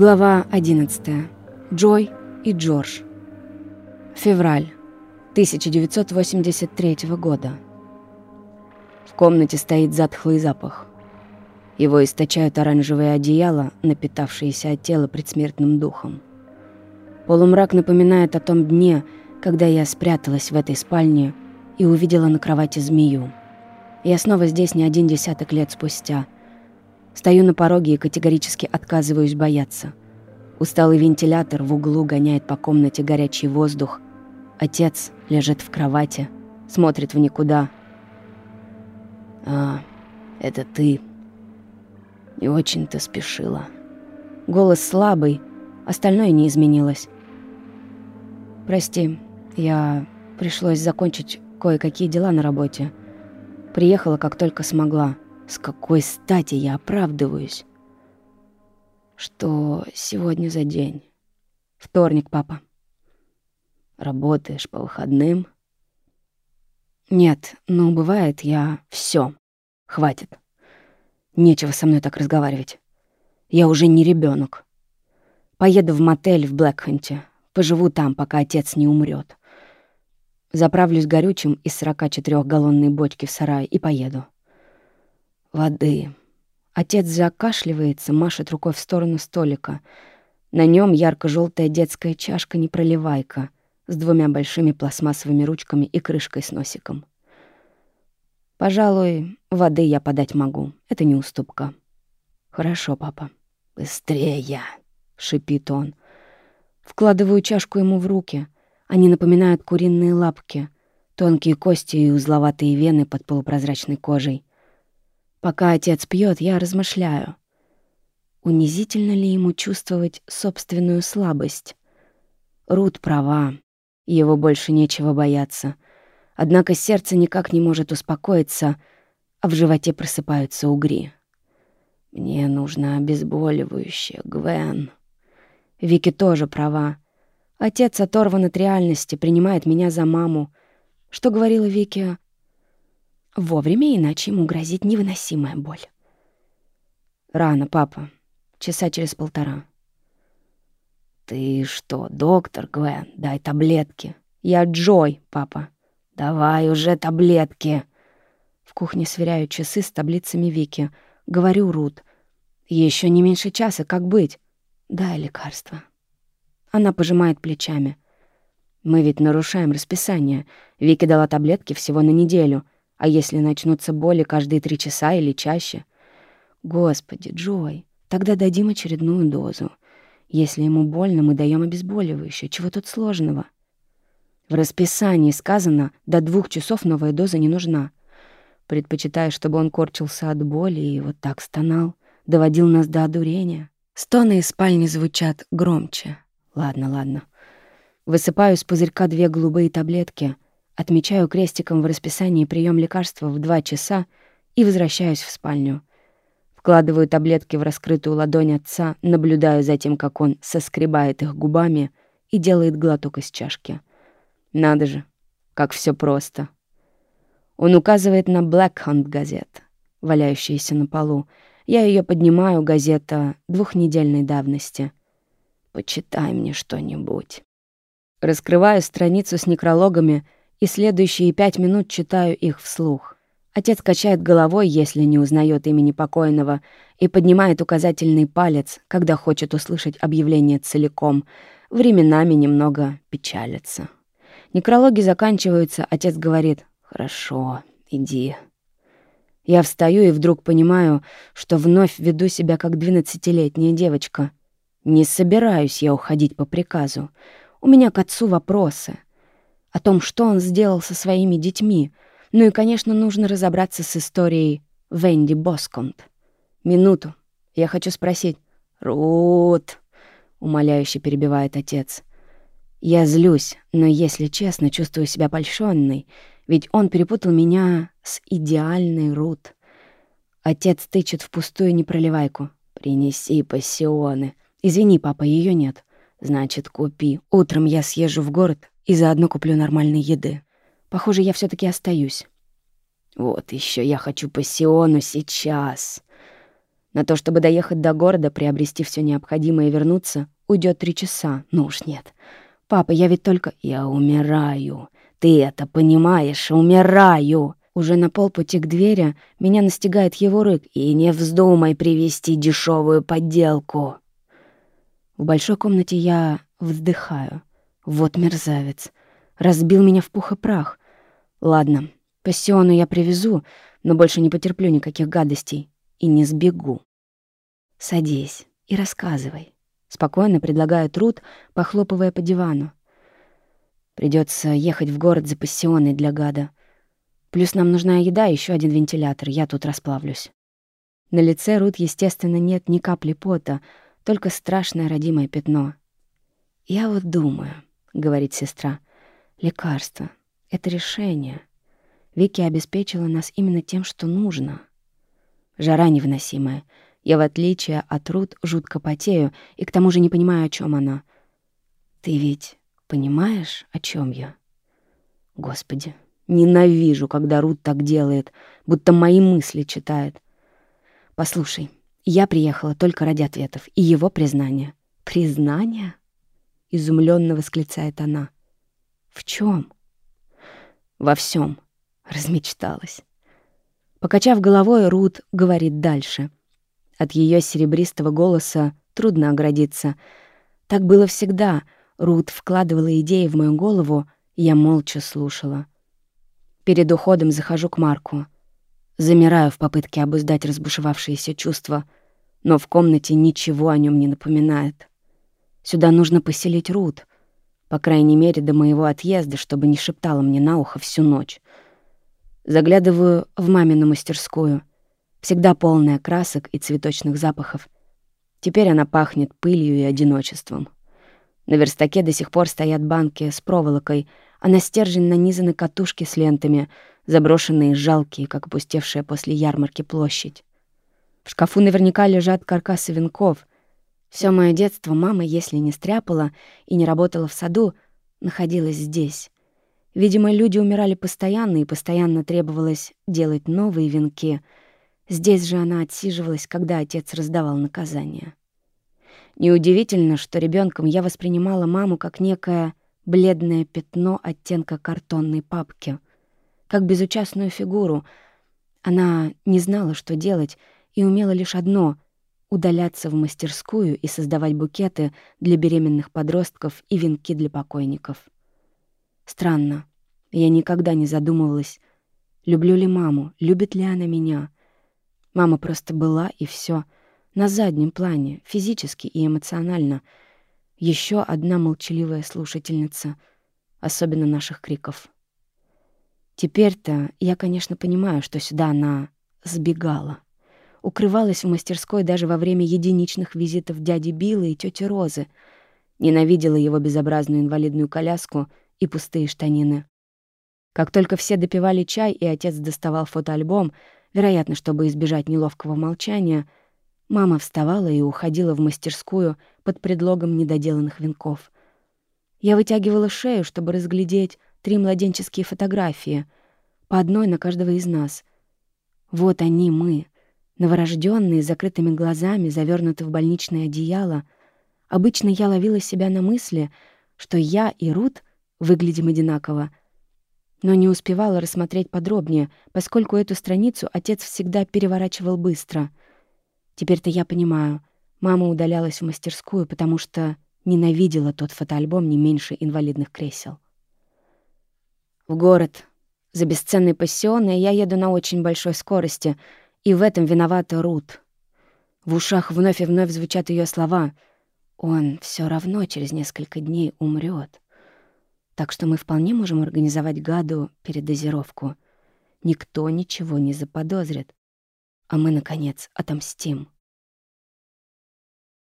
Глава 11. Джой и Джордж. Февраль 1983 года. В комнате стоит затхлый запах. Его источают оранжевые одеяла, напитавшиеся от тела предсмертным духом. Полумрак напоминает о том дне, когда я спряталась в этой спальне и увидела на кровати змею. Я снова здесь не один десяток лет спустя — Стою на пороге и категорически отказываюсь бояться. Усталый вентилятор в углу гоняет по комнате горячий воздух. Отец лежит в кровати, смотрит в никуда. «А, это ты. Не очень-то спешила». Голос слабый, остальное не изменилось. «Прости, я... пришлось закончить кое-какие дела на работе. Приехала, как только смогла». С какой стати я оправдываюсь? Что сегодня за день? Вторник, папа. Работаешь по выходным? Нет, ну бывает, я... все, хватит. Нечего со мной так разговаривать. Я уже не ребенок. Поеду в мотель в Блэкханте. Поживу там, пока отец не умрет. Заправлюсь горючим из 44-галлонной бочки в сарай и поеду воды. Отец закашливается, машет рукой в сторону столика. На нем ярко желтая детская чашка-непроливайка с двумя большими пластмассовыми ручками и крышкой с носиком. Пожалуй, воды я подать могу. Это не уступка. Хорошо, папа. Быстрее, шипит он. Вкладываю чашку ему в руки. Они напоминают куриные лапки, тонкие кости и узловатые вены под полупрозрачной кожей. Пока отец пьет, я размышляю. Унизительно ли ему чувствовать собственную слабость? Рут права, его больше нечего бояться. Однако сердце никак не может успокоиться, а в животе просыпаются угри. «Мне нужно обезболивающее, Гвен». Вики тоже права. Отец оторван от реальности, принимает меня за маму. Что говорила Вики Вовремя, иначе ему грозит невыносимая боль. Рано, папа. Часа через полтора. Ты что, доктор, Гвен? Дай таблетки. Я Джой, папа. Давай уже таблетки. В кухне сверяю часы с таблицами Вики. Говорю Рут. Еще не меньше часа, как быть? Дай лекарство. Она пожимает плечами. Мы ведь нарушаем расписание. Вики дала таблетки всего на неделю — а если начнутся боли каждые три часа или чаще? Господи, Джой, тогда дадим очередную дозу. Если ему больно, мы даем обезболивающее. Чего тут сложного? В расписании сказано, до двух часов новая доза не нужна. Предпочитаю, чтобы он корчился от боли и вот так стонал, доводил нас до одурения. Стоны из спальни звучат громче. Ладно, ладно. Высыпаю из пузырька две голубые таблетки — Отмечаю крестиком в расписании прием лекарства в два часа и возвращаюсь в спальню. Вкладываю таблетки в раскрытую ладонь отца, наблюдаю за тем, как он соскребает их губами и делает глоток из чашки. Надо же, как все просто. Он указывает на Блэкхант газет, валяющаяся на полу. Я ее поднимаю, газета двухнедельной давности. Почитай мне что-нибудь. Раскрываю страницу с некрологами — и следующие пять минут читаю их вслух. Отец качает головой, если не узнает имени покойного, и поднимает указательный палец, когда хочет услышать объявление целиком. Временами немного печалится. Некрологи заканчиваются, отец говорит «Хорошо, иди». Я встаю и вдруг понимаю, что вновь веду себя как двенадцатилетняя девочка. Не собираюсь я уходить по приказу. У меня к отцу вопросы — о том, что он сделал со своими детьми. Ну и, конечно, нужно разобраться с историей Венди Босконт. Минуту. Я хочу спросить. «Рут!» — умоляюще перебивает отец. Я злюсь, но, если честно, чувствую себя польщённой, ведь он перепутал меня с идеальной Рут. Отец тычет в пустую непроливайку. «Принеси пассионы». «Извини, папа, ее нет». «Значит, купи. Утром я съезжу в город и заодно куплю нормальной еды. Похоже, я все таки остаюсь. Вот еще я хочу пассиону сейчас. На то, чтобы доехать до города, приобрести все необходимое и вернуться, уйдет три часа. Ну уж нет. Папа, я ведь только... Я умираю. Ты это понимаешь? Умираю. Уже на полпути к двери меня настигает его рык. И не вздумай привезти дешевую подделку. В большой комнате я вздыхаю. Вот мерзавец. Разбил меня в пух и прах. Ладно, пассиону я привезу, но больше не потерплю никаких гадостей и не сбегу. Садись и рассказывай. Спокойно предлагает Рут, похлопывая по дивану. Придется ехать в город за пассионой для гада. Плюс нам нужна еда и еще один вентилятор, я тут расплавлюсь. На лице Рут, естественно, нет ни капли пота, только страшное родимое пятно. «Я вот думаю», — говорит сестра, — «лекарство — это решение. Вики обеспечила нас именно тем, что нужно. Жара невыносимая. Я, в отличие от Рут, жутко потею и к тому же не понимаю, о чем она. Ты ведь понимаешь, о чем я? Господи, ненавижу, когда Рут так делает, будто мои мысли читает. Послушай, я приехала только ради ответов и его признания. Признание? Изумленно восклицает она. В чем? Во всем. Размечталась. Покачав головой, Рут говорит дальше. От ее серебристого голоса трудно оградиться. Так было всегда. Рут вкладывала идеи в мою голову, я молча слушала. Перед уходом захожу к Марку. Замираю в попытке обуздать разбушевавшиеся чувства — но в комнате ничего о нем не напоминает. Сюда нужно поселить Рут, по крайней мере, до моего отъезда, чтобы не шептала мне на ухо всю ночь. Заглядываю в мамину мастерскую, всегда полная красок и цветочных запахов. Теперь она пахнет пылью и одиночеством. На верстаке до сих пор стоят банки с проволокой, а на стержень нанизаны катушки с лентами, заброшенные жалкие, как опустевшая после ярмарки площадь. В шкафу наверняка лежат каркасы венков. Все мое детство мама, если не стряпала и не работала в саду, находилась здесь. Видимо, люди умирали постоянно, и постоянно требовалось делать новые венки. Здесь же она отсиживалась, когда отец раздавал наказания. Неудивительно, что ребенком я воспринимала маму как некое бледное пятно оттенка картонной папки, как безучастную фигуру. Она не знала, что делать, и умела лишь одно — удаляться в мастерскую и создавать букеты для беременных подростков и венки для покойников. Странно, я никогда не задумывалась, люблю ли маму, любит ли она меня. Мама просто была, и все на заднем плане, физически и эмоционально. Еще одна молчаливая слушательница, особенно наших криков. Теперь-то я, конечно, понимаю, что сюда она сбегала укрывалась в мастерской даже во время единичных визитов дяди Билла и тети Розы, ненавидела его безобразную инвалидную коляску и пустые штанины. Как только все допивали чай, и отец доставал фотоальбом, вероятно, чтобы избежать неловкого молчания, мама вставала и уходила в мастерскую под предлогом недоделанных венков. Я вытягивала шею, чтобы разглядеть три младенческие фотографии, по одной на каждого из нас. Вот они, мы — Новорожденные, с закрытыми глазами, завернуты в больничное одеяло. Обычно я ловила себя на мысли, что я и Рут выглядим одинаково, но не успевала рассмотреть подробнее, поскольку эту страницу отец всегда переворачивал быстро. Теперь-то я понимаю, мама удалялась в мастерскую, потому что ненавидела тот фотоальбом не меньше инвалидных кресел. В город. За бесценной пассионой я еду на очень большой скорости — и в этом виновата Рут. В ушах вновь и вновь звучат ее слова. «Он все равно через несколько дней умрет. Так что мы вполне можем организовать гаду передозировку. Никто ничего не заподозрит. А мы, наконец, отомстим».